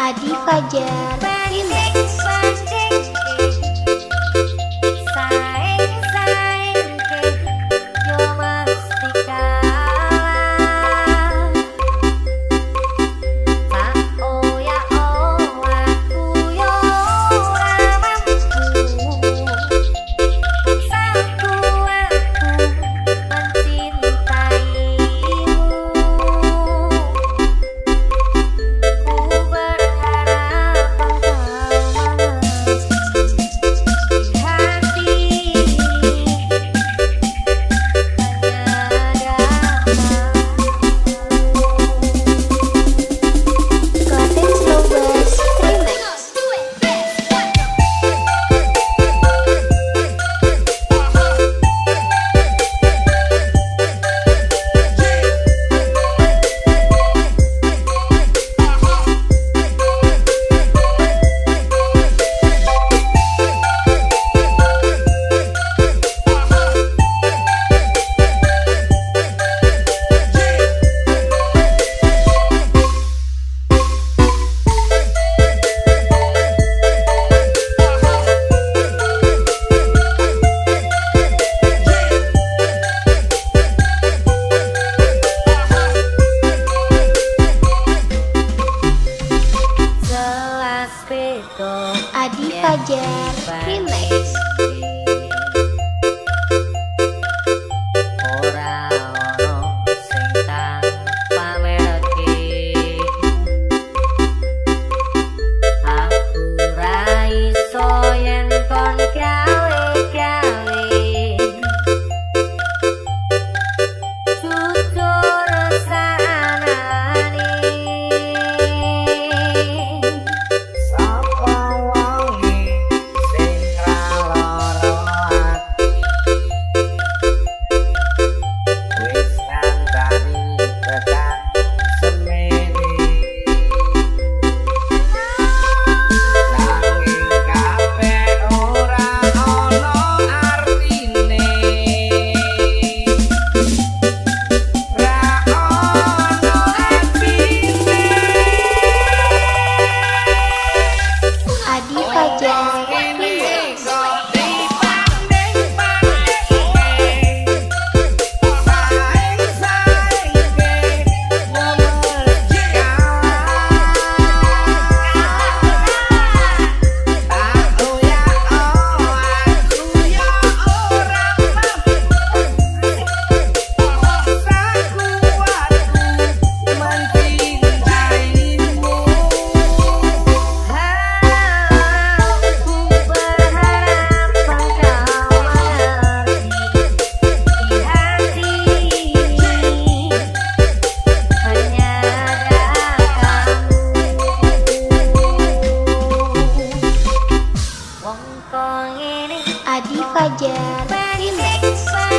Adi Fajar. Remix Adi Fajar. Remix